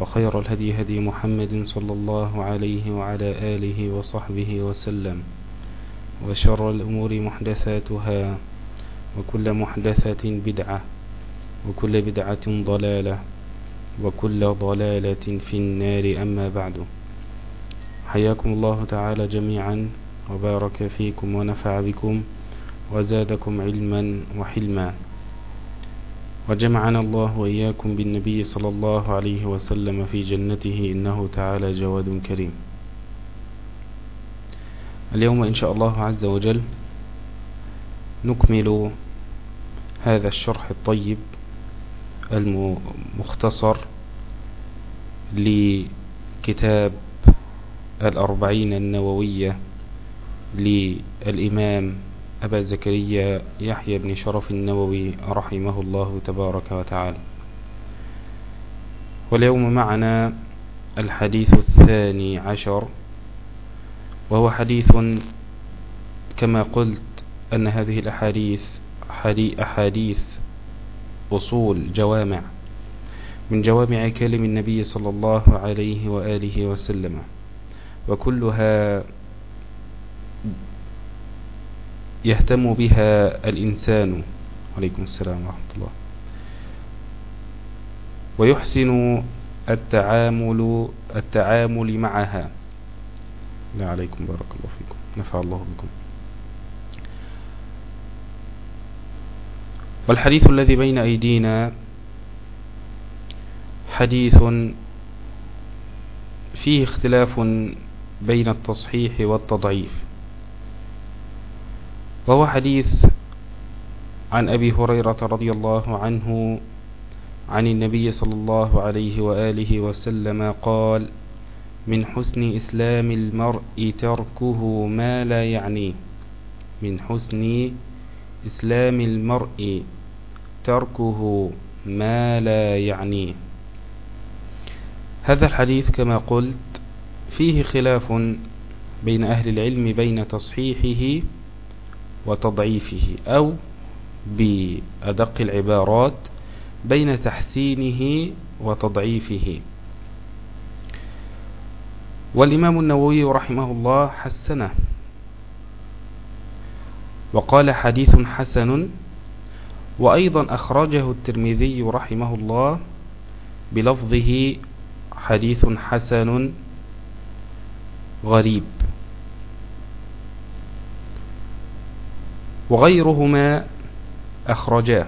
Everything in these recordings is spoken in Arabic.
وخير الهدي هدي محمد صلى الله عليه وعلى آله وصحبه وسلم وشر الأمور محدثاتها وكل محدثة بدعة وكل بدعة ضلالة وكل ضلالة في النار. أما بعد حياكم الله تعالى جميعا وبارك فيكم ونفع بكم وزادكم علما وحلما. وجمعنا الله وإياكم بالنبي صلى الله عليه وسلم في جنته إنه تعالى جواد كريم. اليوم إن شاء الله عز وجل نكمل هذا الشرح الطيب المختصر لكتاب الأربعين النووية للإمام أبا زكريا يحيى بن شرف النووي رحمه الله تبارك وتعالى. واليوم معنا الحديث الثاني عشر وهو حديث كما قلت أن هذه الأحاديث أحاديث أصول جوامع من جوامع كلم النبي صلى الله عليه وآله وسلم وكلها يهتم بها الإنسان. عليكم السلام ورحمة الله. ويحسن التعامل التعامل معها. لا عليكم بارك الله فيكم. نفع الله بكم. والحديث الذي بين أيدينا حديث فيه اختلاف بين التصحيح والتضعيف. وهو حديث عن أبي هريرة رضي الله عنه عن النبي صلى الله عليه وآله وسلم قال من حسن إسلام المرء تركه ما لا يعنيه من حسن إسلام المرء تركه ما لا يعنيه هذا الحديث كما قلت فيه خلاف بين أهل العلم بين تصحيحه وتضعيفه أو بأدق العبارات بين تحسينه وتضعيفه. والإمام النووي رحمه الله حسنه. وقال حديث حسن وأيضا أخرجه الترمذي رحمه الله بلفظه حديث حسن غريب. وغيرهما أخرجاه.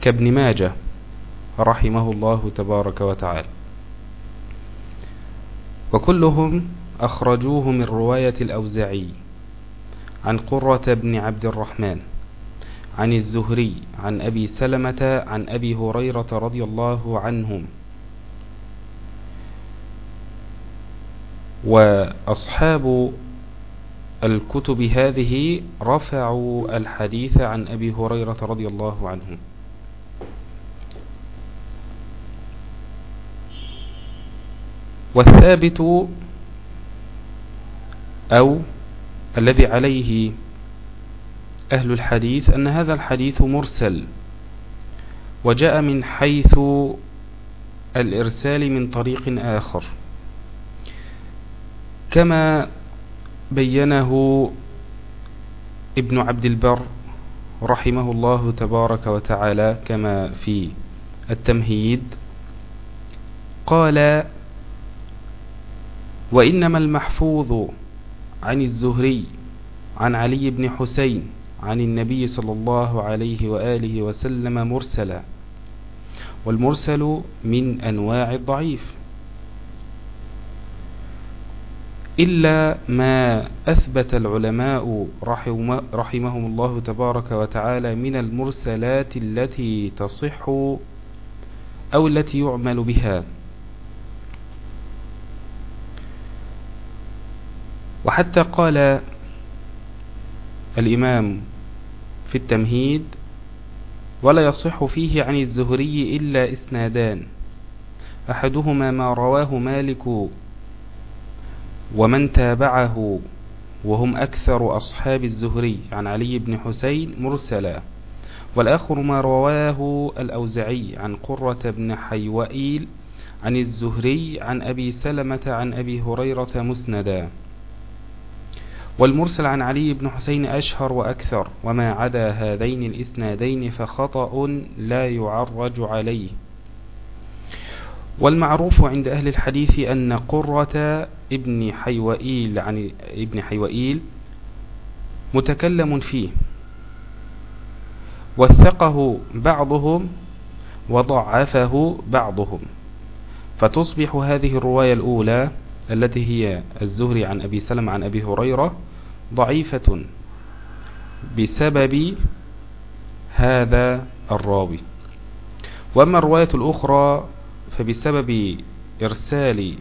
كابن ماجه رحمه الله تبارك وتعالى. وكلهم أخرجوه من رواية الأوزعي عن قرة بن عبد الرحمن عن الزهري عن أبي سلمة عن أبي هريرة رضي الله عنهم. وأصحاب الكتب هذه رفعوا الحديث عن أبي هريرة رضي الله عنه. والثابت أو الذي عليه أهل الحديث أن هذا الحديث مرسل وجاء من حيث الإرسال من طريق آخر. كما بينه ابن عبد البر رحمه الله تبارك وتعالى كما في التمهيد. قال وإنما المحفوظ عن الزهري عن علي بن حسين عن النبي صلى الله عليه وآله وسلم مرسلا والمرسل من أنواع الضعيف. إلا ما أثبت العلماء رحمهم الله تبارك وتعالى من المرسلات التي تصح أو التي يعمل بها. وحتى قال الإمام في التمهيد ولا يصح فيه عن الزهري إلا إسنادان. أحدهما ما رواه مالك ومن تابعه وهم أكثر أصحاب الزهري عن علي بن حسين مرسلا. والآخر ما رواه الأوزعي عن قرة بن حيوئيل عن الزهري عن أبي سلمة عن أبي هريرة مسندا. والمرسل عن علي بن حسين أشهر وأكثر وما عدا هذين الإسنادين فخطأ لا يعرج عليه. والمعروف عند أهل الحديث أن قرة ابن حيوئيل عن ابن حيوئيل متكلم فيه وثقه بعضهم وضعفه بعضهم. فتصبح هذه الرواية الأولى التي هي الزهري عن أبي سلم عن أبي هريرة ضعيفة بسبب هذا الراوي. وأما الرواية الأخرى فبسبب إرسال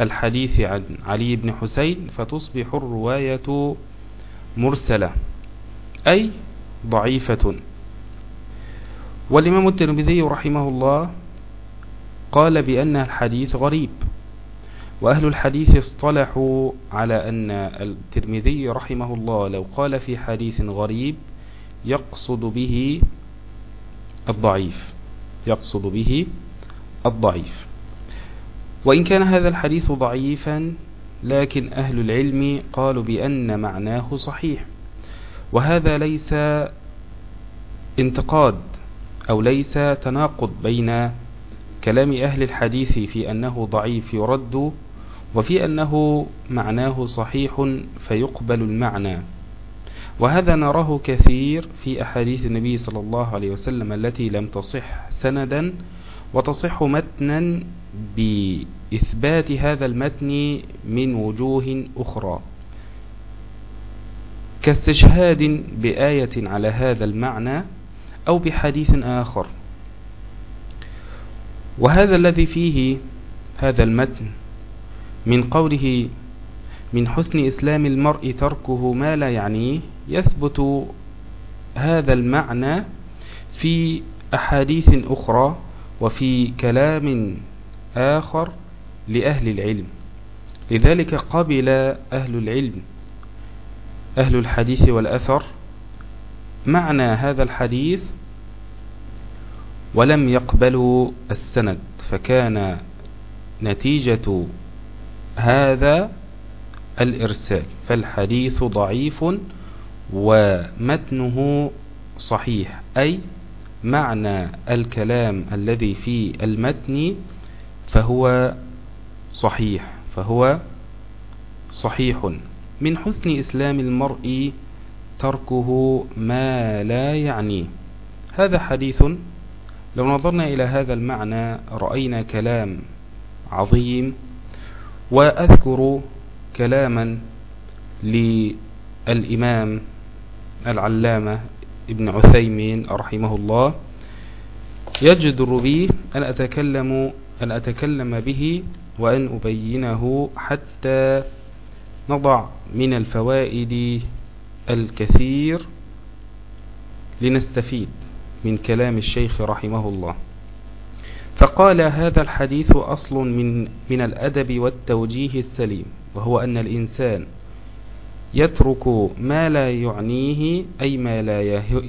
الحديث عن علي بن حسين فتصبح الرواية مرسلة أي ضعيفة. والإمام الترمذي رحمه الله قال بأن الحديث غريب وأهل الحديث اصطلحوا على أن الترمذي رحمه الله لو قال في حديث غريب يقصد به الضعيف يقصد به الضعيف. وإن كان هذا الحديث ضعيفا لكن أهل العلم قالوا بأن معناه صحيح. وهذا ليس انتقاد أو ليس تناقض بين كلام أهل الحديث في أنه ضعيف يرد وفي أنه معناه صحيح فيقبل المعنى. وهذا نراه كثير في أحاديث النبي صلى الله عليه وسلم التي لم تصح سندا وتصح متنا بإثبات هذا المتن من وجوه أخرى. كاستشهاد بآية على هذا المعنى أو بحديث آخر. وهذا الذي فيه هذا المتن من قوله من حسن إسلام المرء تركه ما لا يعنيه يثبت هذا المعنى في أحاديث أخرى وفي كلام آخر لأهل العلم. لذلك قبل أهل العلم أهل الحديث والأثر معنى هذا الحديث ولم يقبلوا السند فكان نتيجة هذا الإرسال. فالحديث ضعيف ومتنه صحيح أي معنى الكلام الذي في المتن فهو صحيح فهو صحيح. من حسن إسلام المرء تركه ما لا يعني. هذا حديث لو نظرنا إلى هذا المعنى رأينا كلام عظيم وأذكر كلاما للإمام العلامة ابن عثيمين رحمه الله يجدر بي أن أتكلم, أن أتكلم به وأن أبينه حتى نضع من الفوائد الكثير لنستفيد من كلام الشيخ رحمه الله. فقال هذا الحديث أصل من, من الأدب والتوجيه السليم وهو أن الإنسان يترك ما لا يعنيه أي ما لا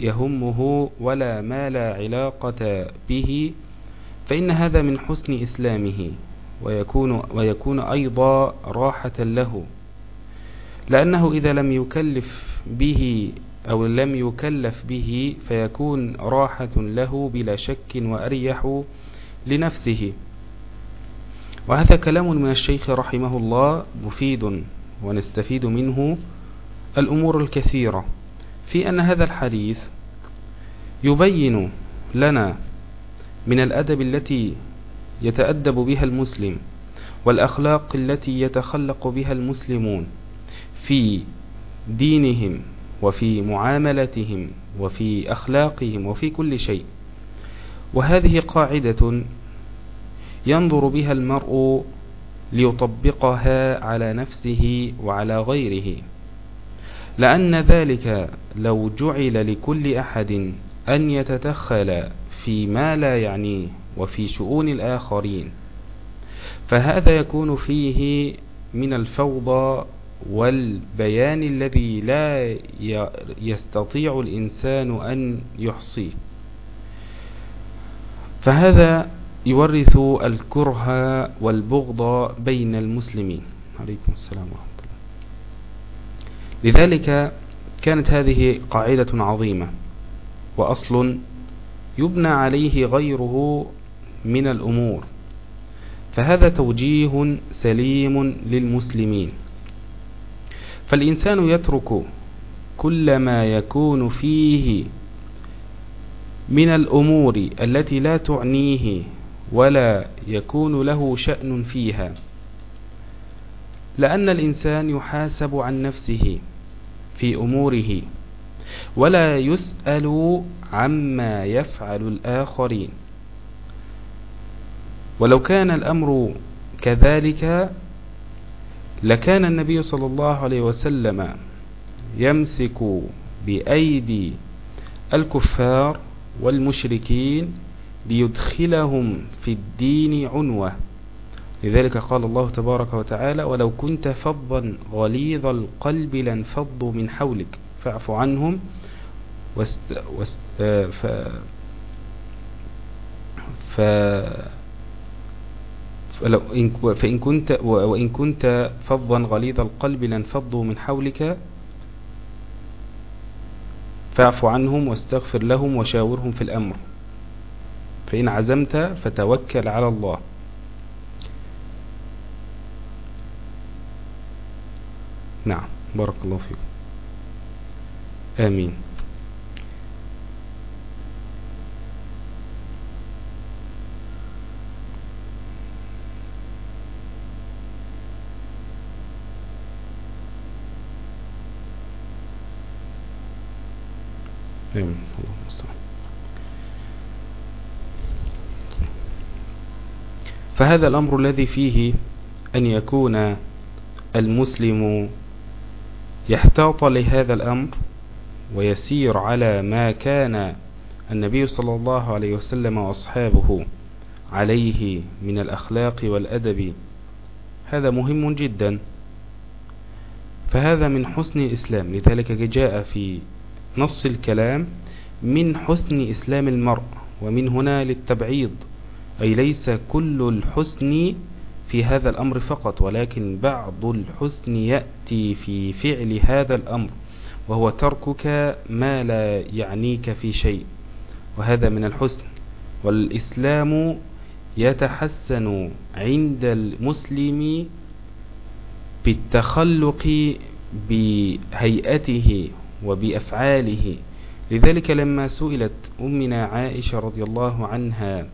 يهمه ولا ما لا علاقة به فإن هذا من حسن إسلامه ويكون, ويكون أيضا راحة له. لأنه إذا لم يكلف به أو لم يكلف به فيكون راحة له بلا شك وأريح لنفسه. وهذا كلام من الشيخ رحمه الله مفيد ونستفيد منه. الأمور الكثيرة. في أن هذا الحديث يبين لنا من الأدب التي يتأدب بها المسلم والأخلاق التي يتخلق بها المسلمون في دينهم وفي معاملتهم وفي أخلاقهم وفي كل شيء. وهذه قاعدة ينظر بها المرء ليطبقها على نفسه وعلى غيره. لأن ذلك لو جعل لكل أحد أن يتدخل فيما لا يعنيه وفي شؤون الآخرين فهذا يكون فيه من الفوضى والبيان الذي لا يستطيع الإنسان أن يحصيه. فهذا يورث الكره والبغض بين المسلمين. عليكم السلام ورحمة لذلك كانت هذه قاعدة عظيمة وأصل يبنى عليه غيره من الأمور فهذا توجيه سليم للمسلمين. فالإنسان يترك كل ما يكون فيه من الأمور التي لا تعنيه ولا يكون له شأن فيها. لأن الإنسان يحاسب عن نفسه في أموره ولا يسأل عما يفعل الآخرين. ولو كان الأمر كذلك لكان النبي صلى الله عليه وسلم يمسك بأيدي الكفار والمشركين ليدخلهم في الدين عنوة. لذلك قال الله تبارك وتعالى ولو كنت فظا غليظ القلب لانفضوا من حولك فاعف عنهم واست واست ف ف فإن كنت وإن كنت فظا غليظ القلب لانفضوا من حولك فاعف عنهم واستغفر لهم وشاورهم في الأمر. فإن عزمت فتوكل على الله. نعم بارك الله فيكم. آمين. آمين. الله المستعان فهذا الأمر الذي فيه أن يكون المسلم يحتاط لهذا الأمر ويسير على ما كان النبي صلى الله عليه وسلم وأصحابه عليه من الأخلاق والأدب. هذا مهم جدا. فهذا من حسن الإسلام لذلك جاء في نص الكلام من حسن إسلام المرء ومن هنا للتبعيض أي ليس كل الحسن في هذا الأمر فقط ولكن بعض الحسن يأتي في فعل هذا الأمر وهو تركك ما لا يعنيك في شيء وهذا من الحسن. والإسلام يتحسن عند المسلم بالتخلق بهيئته وبأفعاله. لذلك لما سئلت أمنا عائشة رضي الله عنها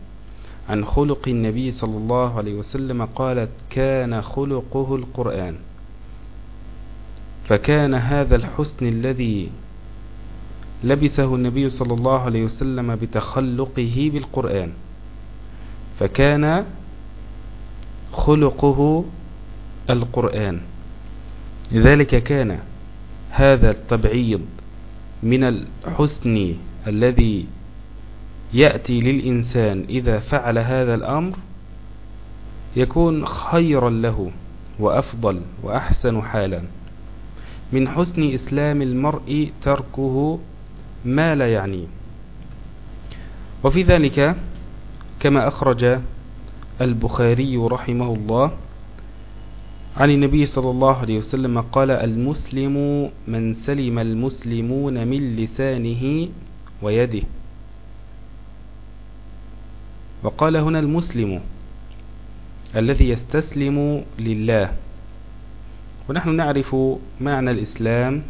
عن خلق النبي صلى الله عليه وسلم قالت كان خلقه القرآن فكان هذا الحسن الذي لبسه النبي صلى الله عليه وسلم بتخلقه بالقرآن. فكان خلقه القرآن. لذلك كان هذا التبعيض من الحسن الذي يأتي للإنسان إذا فعل هذا الأمر يكون خيرا له وأفضل وأحسن حالا. من حسن إسلام المرء تركه ما لا يعنيه وفي ذلك كما أخرج البخاري رحمه الله عن النبي صلى الله عليه وسلم قال المسلم من سلم المسلمون من لسانه ويده. وقال هنا المسلم الذي يستسلم لله. ونحن نعرف معنى الإسلام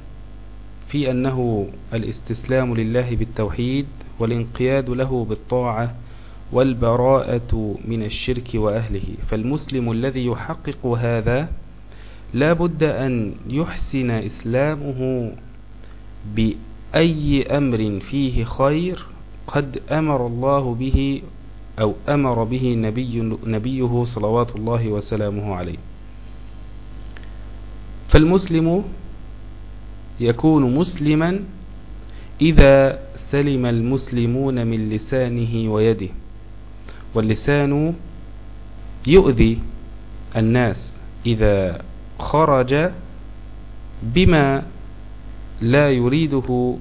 في أنه الاستسلام لله بالتوحيد والانقياد له بالطاعة والبراءة من الشرك وأهله. فالمسلم الذي يحقق هذا لا بد أن يحسن إسلامه بأي أمر فيه خير قد أمر الله به أو أمر به نبي نبيه صلوات الله وسلامه عليه. فالمسلم يكون مسلما إذا سلم المسلمون من لسانه ويده واللسان يؤذي الناس إذا خرج بما لا يريده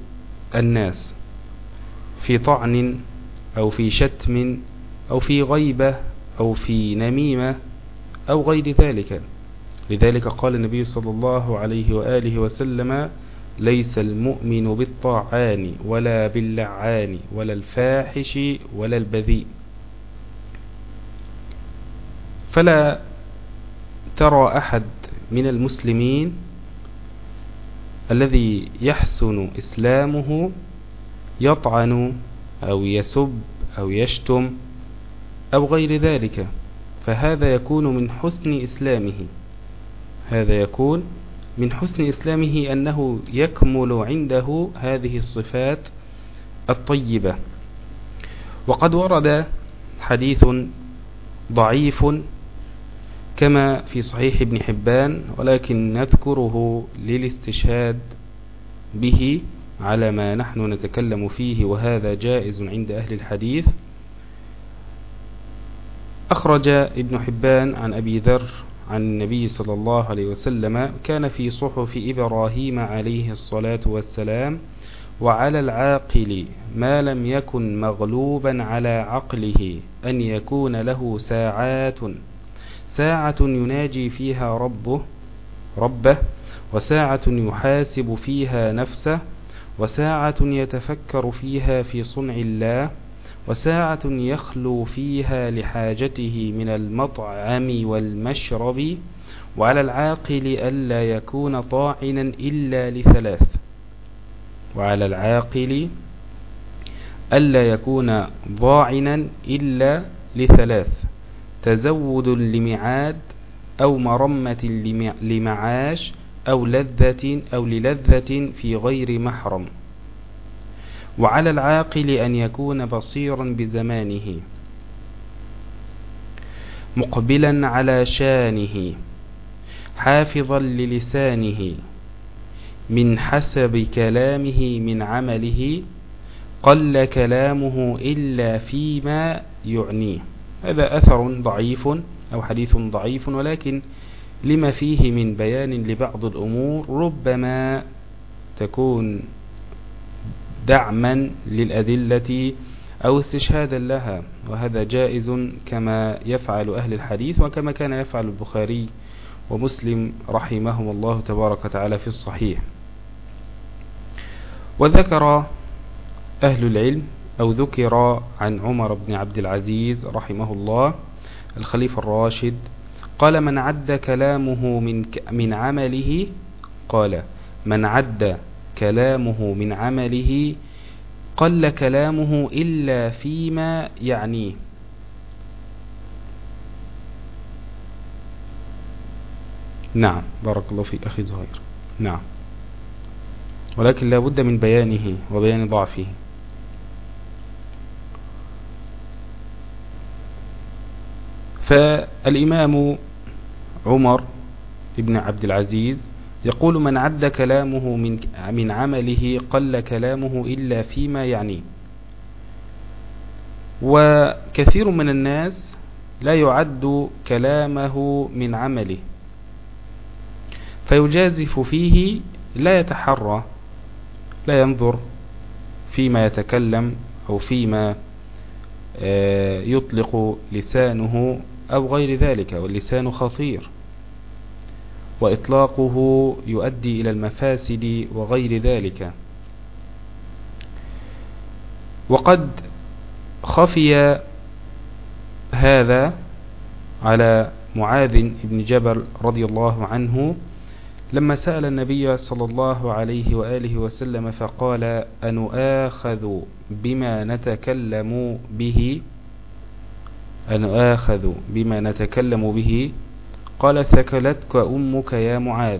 الناس في طعن أو في شتم أو في غيبة أو في نميمة أو غير ذلك. لذلك قال النبي صلى الله عليه وآله وسلم ليس المؤمن بالطاعان ولا باللعان ولا الفاحش ولا البذيء. فلا ترى أحد من المسلمين الذي يحسن إسلامه يطعن أو يسب أو يشتم أو غير ذلك فهذا يكون من حسن إسلامه. هذا يكون من حسن إسلامه أنه يكمل عنده هذه الصفات الطيبة. وقد ورد حديث ضعيف كما في صحيح ابن حبان ولكن نذكره للاستشهاد به على ما نحن نتكلم فيه وهذا جائز عند أهل الحديث. أخرج ابن حبان عن أبي ذر عن النبي صلى الله عليه وسلم كان في صحف إبراهيم عليه الصلاة والسلام وعلى العاقل ما لم يكن مغلوبا على عقله أن يكون له ساعات ساعة يناجي فيها ربه ربه وساعة يحاسب فيها نفسه وساعة يتفكر فيها في صنع الله وساعة يخلو فيها لحاجته من المطعم والمشرب وعلى العاقل ألا يكون طاعنا إلا لثلاث وعلى العاقل ألا يكون ضاعنا إلا لثلاث تزود لمعاد أو مرمة لمعاش أو لذة أو للذة في غير محرم وعلى العاقل أن يكون بصيرا بزمانه مقبلا على شانه حافظا للسانه من حسب كلامه من عمله قل كلامه إلا فيما يعنيه. هذا أثر ضعيف أو حديث ضعيف ولكن لما فيه من بيان لبعض الأمور ربما تكون دعما للأدلة أو استشهادا لها وهذا جائز كما يفعل أهل الحديث وكما كان يفعل البخاري ومسلم رحمهم الله تبارك وتعالى في الصحيح. وذكر أهل العلم أو ذكر عن عمر بن عبد العزيز رحمه الله الخليفة الراشد قال من عد كلامه من من عمله قال من عد كلامه من عمله قل كلامه إلا فيما يعنيه. نعم. بارك الله فيك أخي زهير. نعم. ولكن لا بد من بيانه وبيان ضعفه. فالإمام عمر بن عبد العزيز يقول من عد كلامه من, من عمله قل كلامه إلا فيما يعنيه وكثير من الناس لا يعد كلامه من عمله. فيجازف فيه لا يتحرى لا ينظر فيما يتكلم أو فيما آه، يطلق لسانه أو غير ذلك واللسان خطير. وإطلاقه يؤدي إلى المفاسد وغير ذلك. وقد خفي هذا على معاذ بن جبل رضي الله عنه لما سأل النبي صلى الله عليه وآله وسلم فقال أنؤاخذ بما نتكلم به؟ أنؤاخذ بما نتكلم به؟ قال ثكلتك أمك يا معاذ.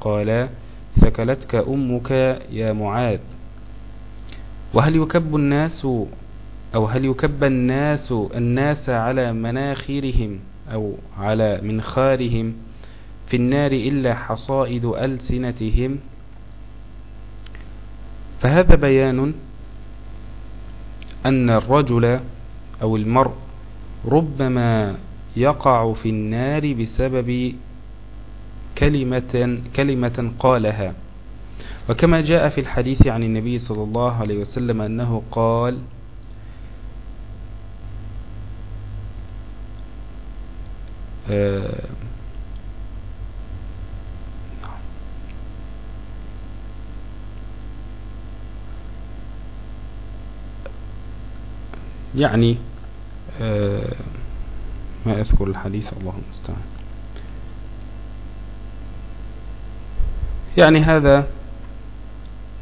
قال ثكلتك أمك يا معاذ. وهل يكب الناس أو هل يكب الناس الناس على مناخرهم أو على منخارهم في النار إلا حصائد ألسنتهم؟ فهذا بيان أن الرجل أو المرء ربما يقع في النار بسبب كلمة, كلمة قالها. وكما جاء في الحديث عن النبي صلى الله عليه وسلم أنه قال آه، يعني آه، ما أذكر الحديث الله المستعان. يعني هذا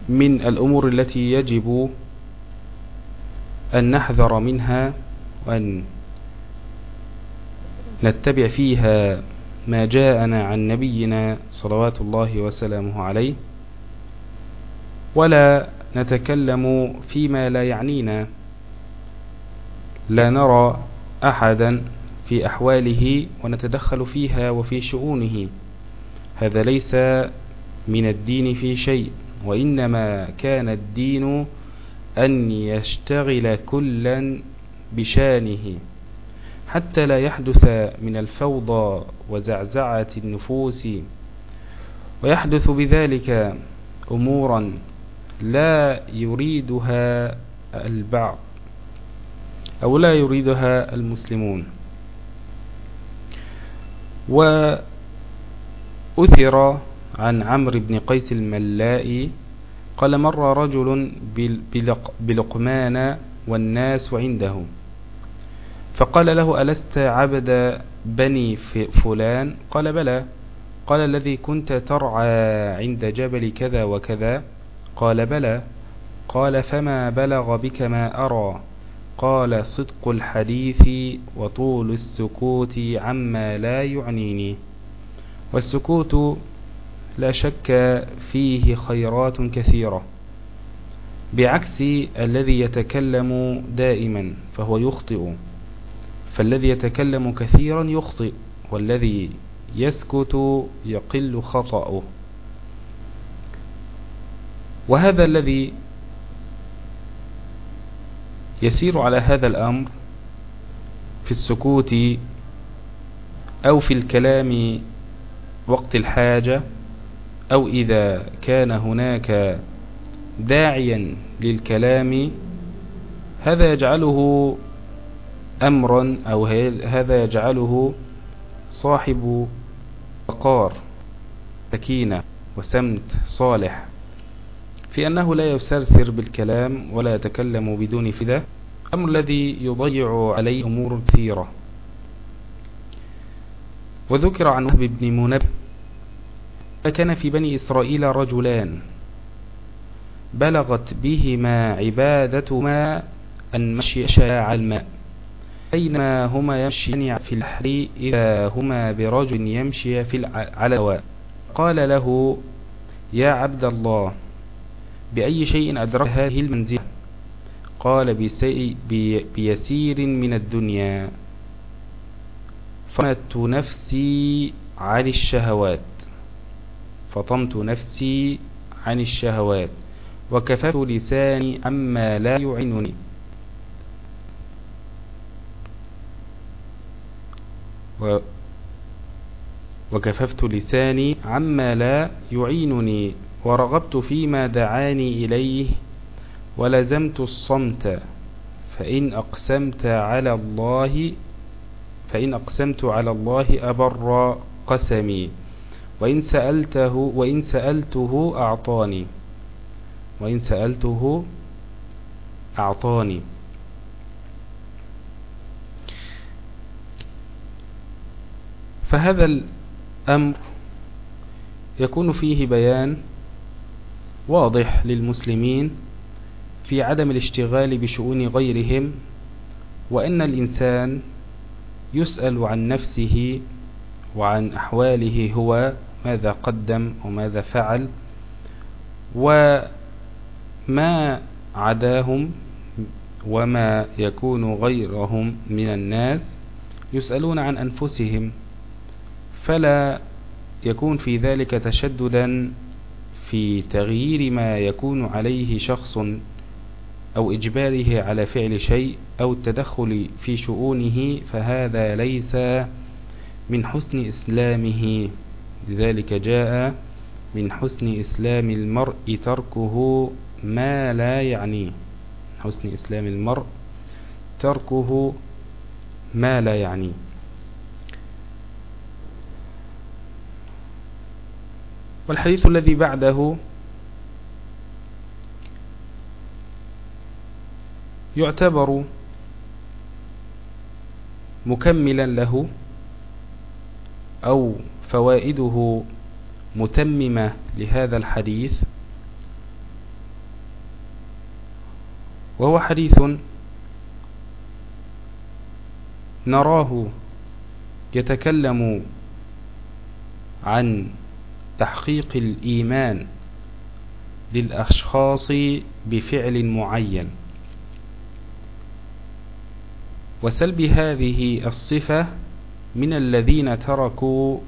من الأمور التي يجب أن نحذر منها وأن نتبع فيها ما جاءنا عن نبينا صلوات الله وسلامه عليه ولا نتكلم فيما لا يعنينا. لا نرى أحدا في أحواله ونتدخل فيها وفي شؤونه. هذا ليس من الدين في شيء وإنما كان الدين أن يشتغل كلا بشانه حتى لا يحدث من الفوضى وزعزعة النفوس. ويحدث بذلك أمورا لا يريدها البعض أو لا يريدها المسلمون. وأثر عن عمرو بن قيس الملائي قال مر رجل بلقمان والناس عنده. فقال له ألست عبد بني فلان؟ قال بلى. قال الذي كنت ترعى عند جبل كذا وكذا. قال بلى. قال فما بلغ بك ما أرى؟ قال صدق الحديث وطول السكوت عما لا يعنيني. والسكوت لا شك فيه خيرات كثيرة. بعكس الذي يتكلم دائما فهو يخطئ. فالذي يتكلم كثيرا يخطئ والذي يسكت يقل خطأه. وهذا الذي يسير على هذا الأمر في السكوت أو في الكلام وقت الحاجة أو إذا كان هناك داعيا للكلام هذا يجعله أمرا أو هذا يجعله صاحب وقار سكينة وسمت صالح. في أنه لا يسرسر بالكلام ولا يتكلم بدون فداء أمر الذي يضيع عليه أمور كثيرة. وذكر عن وهب بن منب كان في بني إسرائيل رجلان بلغت بهما عبادتهما أن مشي على الماء بينما هما يمشيان في البحر إذا هما برجل يمشي في على قال له يا عبد الله بأي شيء أدرك هذه المنزلة. قال بيسير من الدنيا. فطمت نفسي عن الشهوات. فطمت نفسي عن الشهوات. وكففت لساني عما لا يعنني. و وكففت لساني عما لا يعينني ورغبت فيما دعاني إليه ولزمت الصمت فإن أقسمت على الله فإن أقسمت على الله أبر قسمي وإن سألته وإن سألته أعطاني وإن سألته أعطاني فهذا الأمر يكون فيه بيان واضح للمسلمين في عدم الاشتغال بشؤون غيرهم وأن الإنسان يسأل عن نفسه وعن أحواله هو ماذا قدم وماذا فعل وما عداهم وما يكون غيرهم من الناس يسألون عن أنفسهم فلا يكون في ذلك تشددا في تغيير ما يكون عليه شخص أو إجباره على فعل شيء أو التدخل في شؤونه فهذا ليس من حسن إسلامه. لذلك جاء من حسن إسلام المرء تركه ما لا يعنيه حسن إسلام المرء تركه ما لا يعنيه والحديث الذي بعده يعتبر مكملا له أو فوائده متممة لهذا الحديث وهو حديث نراه يتكلم عن تحقيق الإيمان للأشخاص بفعل معين. وسلب هذه الصفة من الذين تركوا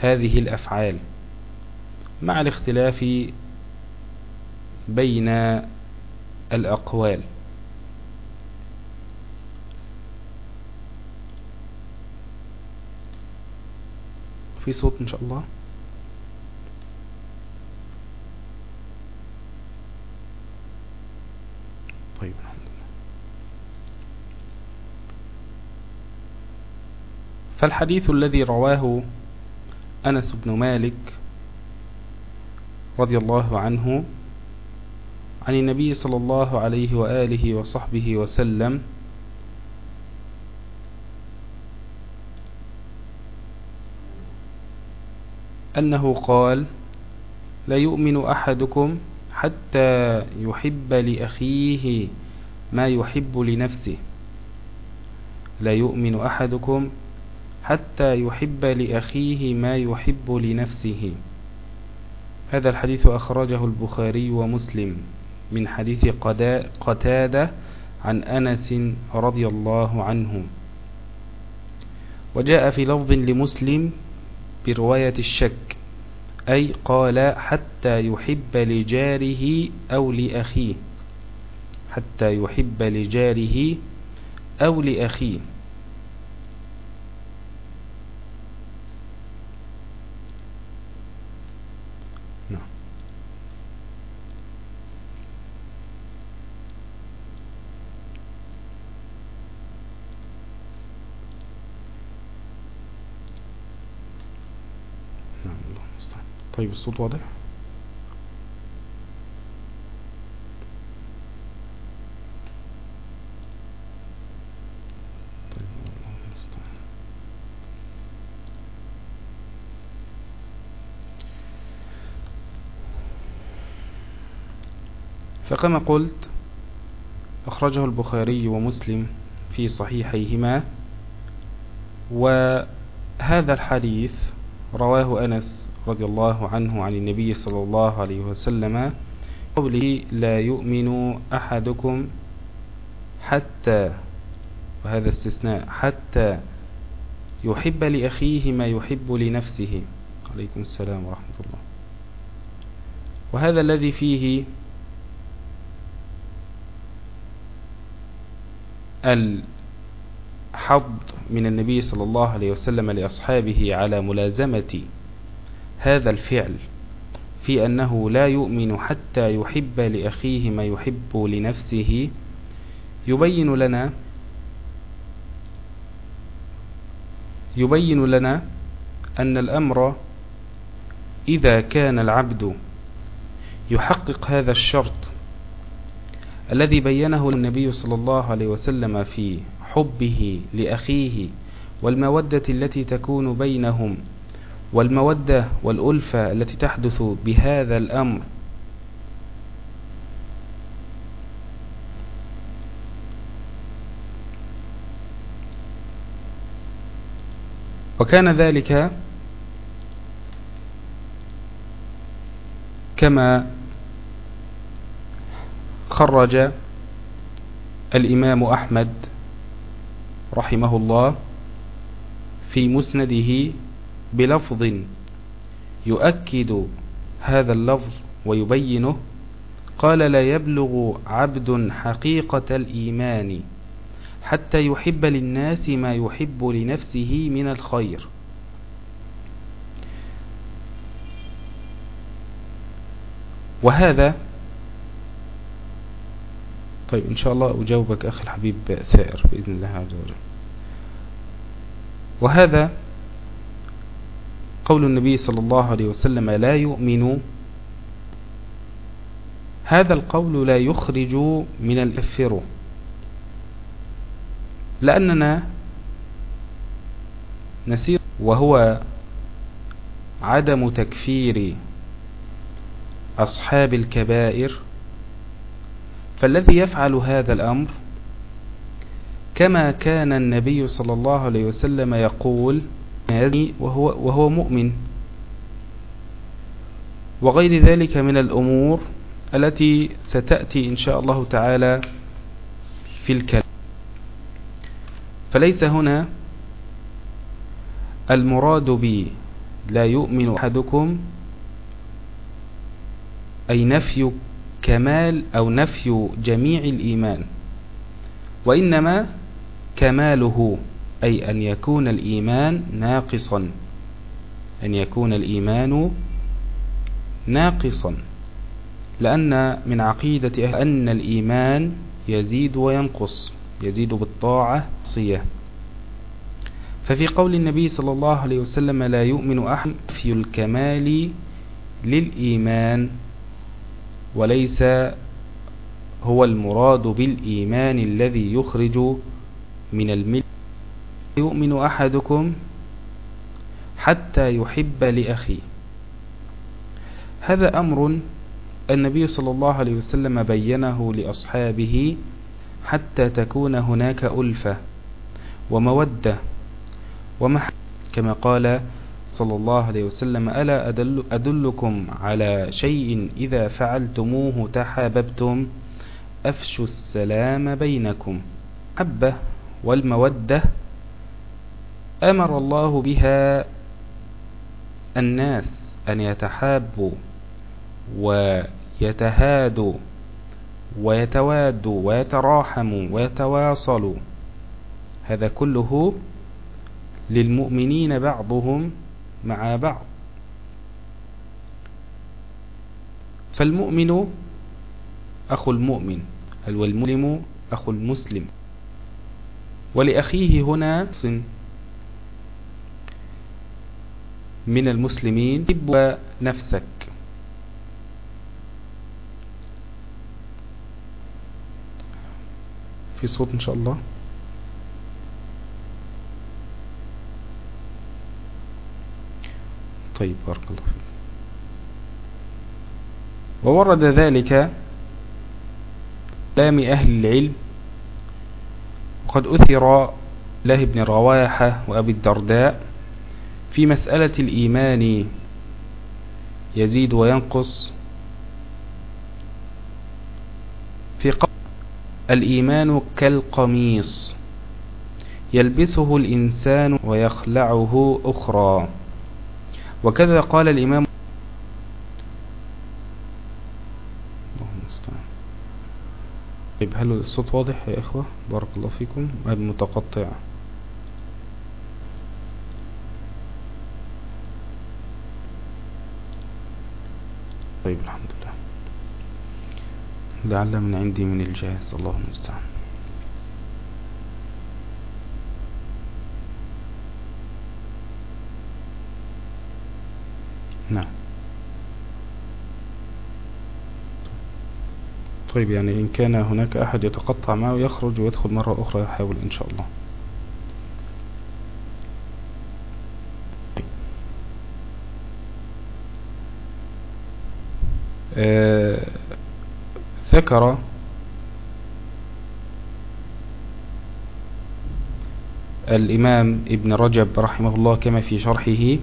هذه الأفعال مع الاختلاف بين الأقوال. في صوت إن شاء الله طيب الحمد لله فالحديث الذي رواه أنس بن مالك رضي الله عنه عن النبي صلى الله عليه وآله وصحبه وسلم أنه قال لا يؤمن أحدكم حتى يحب لأخيه ما يحب لنفسه. لا يؤمن أحدكم حتى يحب لأخيه ما يحب لنفسه. هذا الحديث أخرجه البخاري ومسلم من حديث قتادة عن أنس رضي الله عنه. وجاء في لفظ لمسلم برواية الشك أي قال حتى يحب لجاره أو لأخيه. حتى يحب لجاره أو لأخيه. طيب الصوت واضح؟ طيب فكما قلت أخرجه البخاري ومسلم في صحيحيهما وهذا الحديث رواه أنس رضي الله عنه عن النبي صلى الله عليه وسلم قوله لا يؤمن أحدكم حتى وهذا استثناء حتى يحب لأخيه ما يحب لنفسه. عليكم السلام ورحمة الله. وهذا الذي فيه الحض من النبي صلى الله عليه وسلم لأصحابه على ملازمة هذا الفعل في أنه لا يؤمن حتى يحب لأخيه ما يحب لنفسه. يبين لنا يبين لنا أن الأمر إذا كان العبد يحقق هذا الشرط الذي بينه النبي صلى الله عليه وسلم في حبه لأخيه والمودة التي تكون بينهم والمودة والألفة التي تحدث بهذا الأمر. وكان ذلك كما خرج الإمام أحمد رحمه الله في مسنده بلفظ يؤكد هذا اللفظ ويبينه قال لا يبلغ عبد حقيقة الإيمان حتى يحب للناس ما يحب لنفسه من الخير. وهذا طيب إن شاء الله أجاوبك أخي الحبيب ثائر بإذن الله عز وجل. وهذا قول النبي صلى الله عليه وسلم لا يؤمن. هذا القول لا يخرج من الإفر. لأننا نسير وهو عدم تكفير أصحاب الكبائر. فالذي يفعل هذا الأمر كما كان النبي صلى الله عليه وسلم يقول وهو, وهو مؤمن. وغير ذلك من الأمور التي ستأتي إن شاء الله تعالى في الكلام. فليس هنا المراد ب لا يؤمن أحدكم أي نفي كمال أو نفي جميع الإيمان وإنما كماله. أي أن يكون الإيمان ناقصا. أن يكون الإيمان ناقصا. لأن من عقيدة أن الإيمان يزيد وينقص يزيد بالطاعة صية ففي قول النبي صلى الله عليه وسلم لا يؤمن أحد في الكمال للإيمان وليس هو المراد بالإيمان الذي يخرج من المل يؤمن أحدكم حتى يحب لأخيه. هذا أمر النبي صلى الله عليه وسلم بينه لأصحابه حتى تكون هناك ألفة ومودة ومح كما قال صلى الله عليه وسلم ألا أدل أدلكم على شيء إذا فعلتموه تحاببتم؟ أفشوا السلام بينكم. حبة والمودة أمر الله بها الناس أن يتحابوا ويتهادوا ويتوادوا ويتراحموا ويتواصلوا. هذا كله للمؤمنين بعضهم مع بعض. فالمؤمن أخو المؤمن والمسلم أخو المسلم. ولأخيه هنا من المسلمين. حب نفسك. في صوت إن شاء الله. طيب بارك الله فيك. وورد ذلك كلام أهل العلم. وقد أثر له ابن رواحة وأبي الدرداء. في مسألة الإيمان يزيد وينقص. في قول الإيمان كالقميص يلبسه الإنسان ويخلعه أخرى. وكذا قال الإمام طيب هل الصوت واضح يا إخوة؟ بارك الله فيكم. المتقطع. طيب الحمد لله. لعل من عندي من الجهاز الله المستعان. نعم. طيب يعني إن كان هناك أحد يتقطع معه يخرج ويدخل مرة أخرى يحاول إن شاء الله. ذكر الإمام ابن رجب رحمه الله كما في شرحه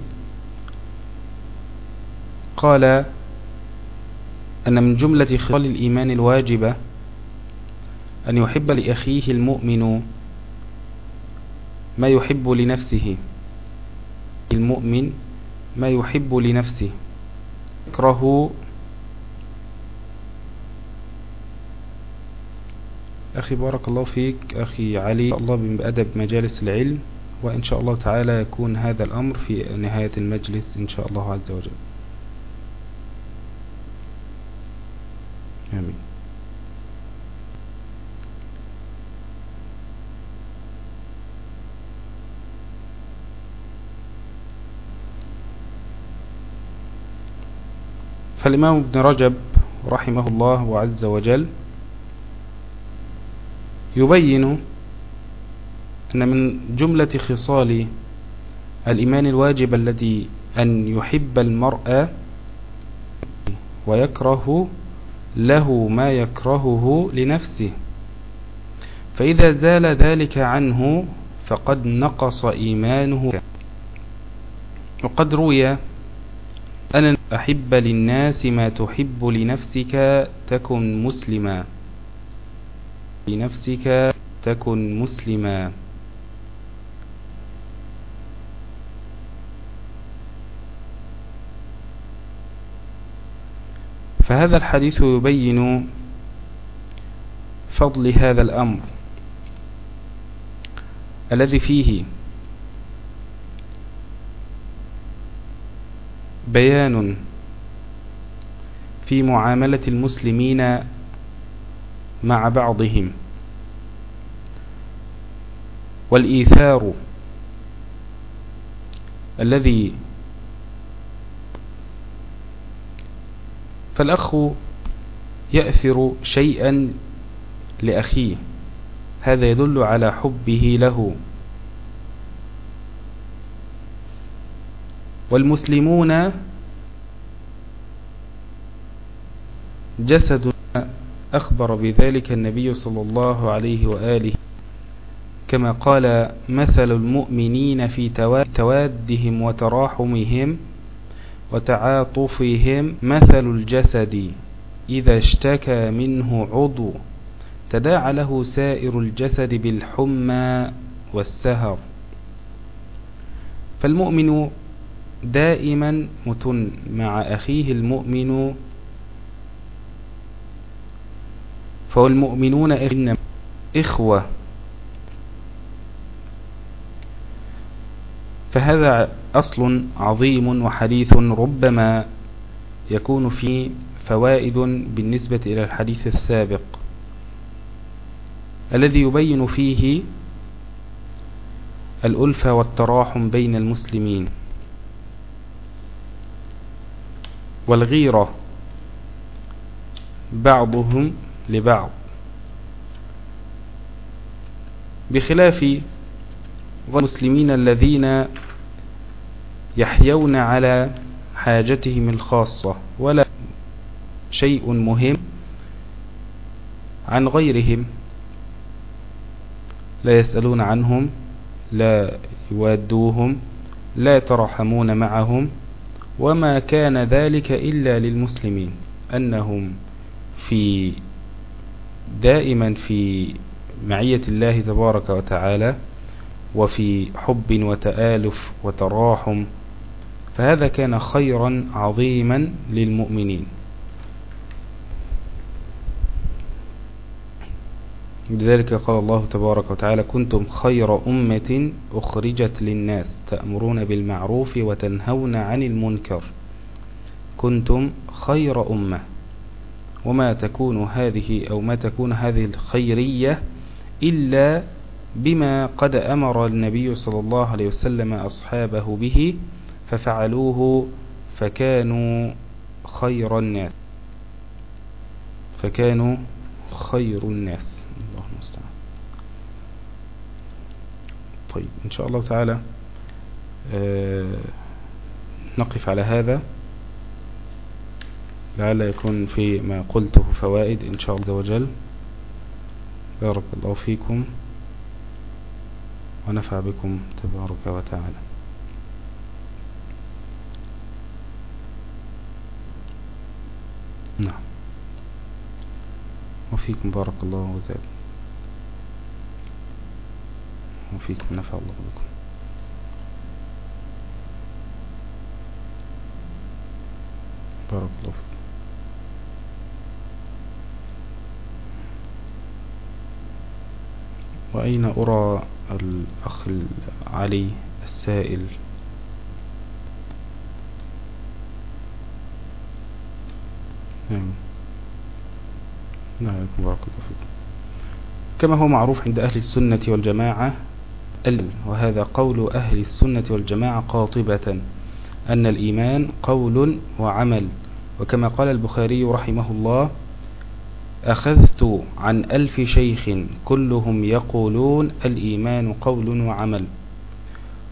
قال أن من جملة خلال الإيمان الواجبة أن يحب لأخيه المؤمن ما يحب لنفسه المؤمن ما يحب لنفسه يكره أخي بارك الله فيك أخي علي الله بأدب مجالس العلم وإن شاء الله تعالى يكون هذا الأمر في نهاية المجلس إن شاء الله عز وجل. آمين. فالإمام ابن رجب رحمه الله عز وجل يبين أن من جملة خصال الإيمان الواجب الذي أن يحب المرء ويكره له ما يكرهه لنفسه. فإذا زال ذلك عنه فقد نقص إيمانه. وقد روي أن أحب للناس ما تحب لنفسك تكن مسلما. لنفسك تكن مسلما. فهذا الحديث يبين فضل هذا الأمر الذي فيه بيان في معاملة المسلمين مع بعضهم. والإيثار الذي فالأخ يأثر شيئا لأخيه هذا يدل على حبه له. والمسلمون جسد أخبر بذلك النبي صلى الله عليه وآله كما قال مثل المؤمنين في توادهم وتراحمهم وتعاطفهم مثل الجسد إذا اشتكى منه عضو تداعى له سائر الجسد بالحمى والسهر. فالمؤمن دائما متن مع أخيه المؤمن فالمؤمنون إخوة. فهذا أصل عظيم وحديث ربما يكون فيه فوائد بالنسبة إلى الحديث السابق. الذي يبين فيه الألفة والتراحم بين المسلمين. والغيرة بعضهم لبعض. بخلاف المسلمين الذين يحيون على حاجتهم الخاصة ولا شيء مهم عن غيرهم لا يسألون عنهم لا يوادوهم لا يترحمون معهم وما كان ذلك إلا للمسلمين أنهم في دائما في معية الله تبارك وتعالى وفي حب وتآلف وتراحم فهذا كان خيرا عظيما للمؤمنين. لذلك قال الله تبارك وتعالى كنتم خير أمة أخرجت للناس تأمرون بالمعروف وتنهون عن المنكر. كنتم خير أمة. وما تكون هذه أو ما تكون هذه الخيرية إلا بما قد أمر النبي صلى الله عليه وسلم أصحابه به ففعلوه فكانوا خير الناس. فكانوا خير الناس. الله المستعان طيب إن شاء الله تعالى آه نقف على هذا. لعل يكون في ما قلته فوائد إن شاء الله عز وجل. بارك الله فيكم. ونفع بكم تبارك وتعالى. نعم. وفيكم بارك الله وزاد. وفيكم نفع الله بكم. بارك الله فيكم. وأين أرى الأخ علي السائل. نعم. نعم بارك الله فيكم كما هو معروف عند أهل السنة والجماعة وهذا قول أهل السنة والجماعة قاطبة أن الإيمان قول وعمل. وكما قال البخاري رحمه الله أخذت عن ألف شيخ كلهم يقولون الإيمان قول وعمل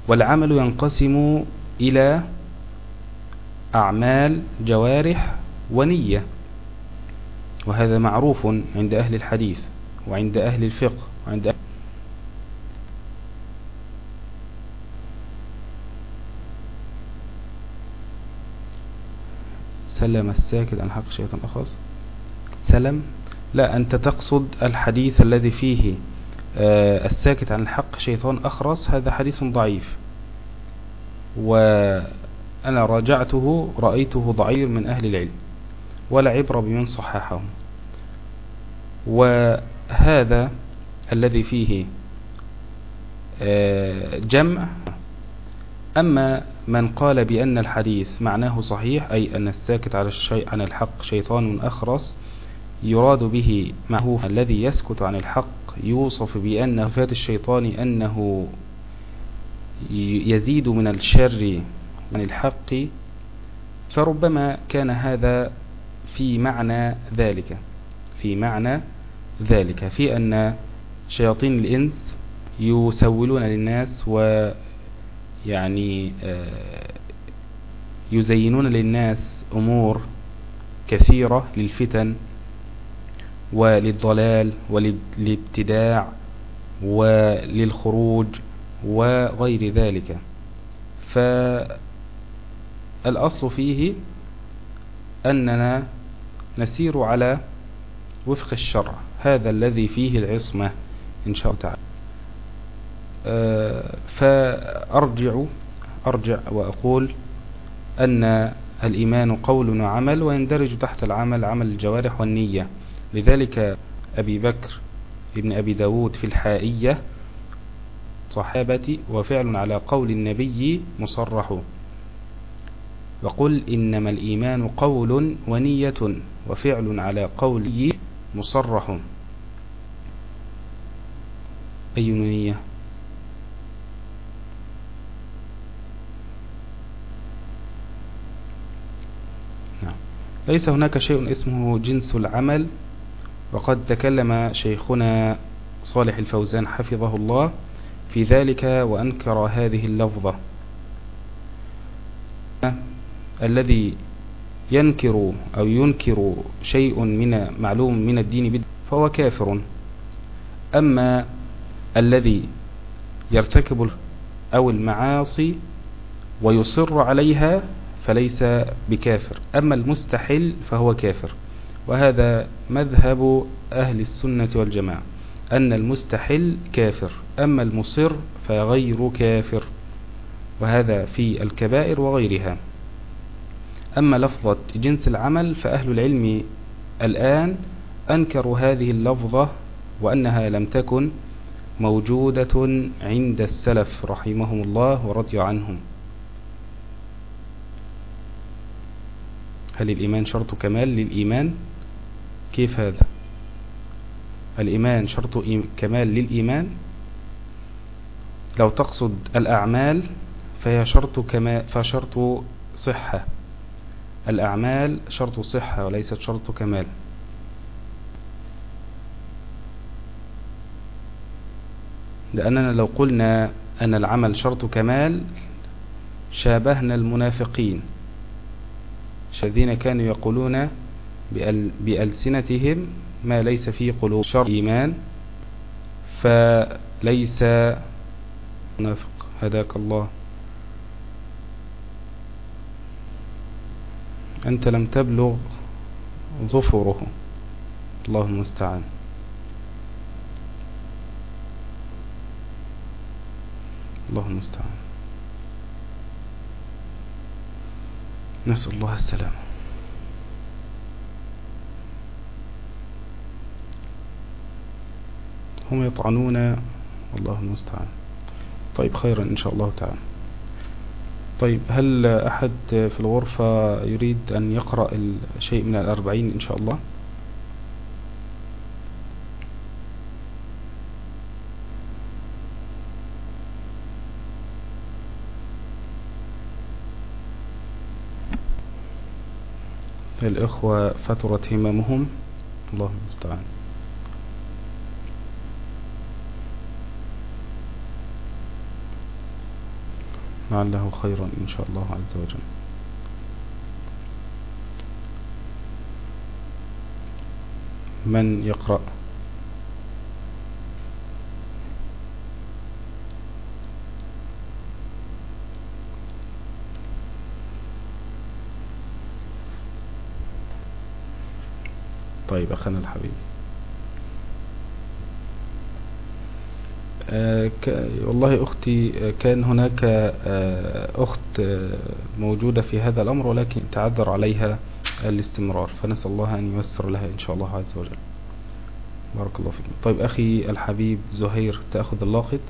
والعمل ينقسم إلى أعمال جوارح ونية وهذا معروف عند أهل الحديث وعند أهل الفقه وعند أهل سلم الساكت عن حق شيطان أخص سلم لا أنت تقصد الحديث الذي فيه آه، الساكت عن الحق شيطان أخرس هذا حديث ضعيف. وأنا راجعته رأيته ضعيف من أهل العلم ولا عبر بمن صححه وهذا الذي فيه آه، جمع. أما من قال بأن الحديث معناه صحيح أي أن الساكت عن الحق شيطان أخرس يراد به معه الذي يسكت عن الحق يوصف بأن فات الشيطان أنه يزيد من الشر عن الحق فربما كان هذا في معنى ذلك في معنى ذلك في أن شياطين الإنس يسولون للناس ويعني آه، يزينون للناس أمور كثيرة للفتن وللضلال وللابتداع وللخروج وغير ذلك. فالأصل فيه أننا نسير على وفق الشرع هذا الذي فيه العصمة إن شاء الله تعالى. آه، فأرجع أرجع وأقول أن الإيمان قول وعمل ويندرج تحت العمل عمل الجوارح والنية. لذلك أبي بكر ابن أبي داود في الحائية صحابة وفعل على قول النبي مصرح. وقل إنما الإيمان قول ونية وفعل على قوله مصرح. أي نية؟ نعم. ليس هناك شيء اسمه جنس العمل وقد تكلم شيخنا صالح الفوزان حفظه الله في ذلك وأنكر هذه اللفظة. الذي ينكر أو ينكر شيء من معلوم من الدين فهو كافر. أما الذي يرتكب أو المعاصي ويصر عليها فليس بكافر. أما المستحل فهو كافر. وهذا مذهب أهل السنة والجماعة أن المستحل كافر أما المصر فغير كافر وهذا في الكبائر وغيرها. أما لفظة جنس العمل فأهل العلم الآن أنكروا هذه اللفظة وأنها لم تكن موجودة عند السلف رحمهم الله ورضي عنهم. هل الإيمان شرط كمال للإيمان؟ كيف هذا؟ الإيمان شرط كمال للإيمان. لو تقصد الأعمال فهي شرط كمال فشرط صحة. الأعمال شرط صحة وليست شرط كمال. لأننا لو قلنا أن العمل شرط كمال شابهنا المنافقين. الذين كانوا يقولون بألسنتهم ما ليس في قلوب شر إيمان فليس منافق. هداك الله. أنت لم تبلغ ظفره. الله المستعان الله المستعان نسأل الله السلامة. هم يطعنون والله المستعان. طيب خيرا إن شاء الله تعالى. طيب هل أحد في الغرفة يريد أن يقرأ شيء من الأربعين إن شاء الله؟ الإخوة فترت هممهم الله المستعان. لعله خيرا إن شاء الله عز وجل. من يقرأ؟ طيب أخنا الحبيب. والله أختي كان هناك آه أخت آه موجودة في هذا الأمر ولكن تعذر عليها الاستمرار. فنسأل الله أن ييسر لها إن شاء الله عز وجل. بارك الله فيكم. طيب أخي الحبيب زهير تأخذ اللاقط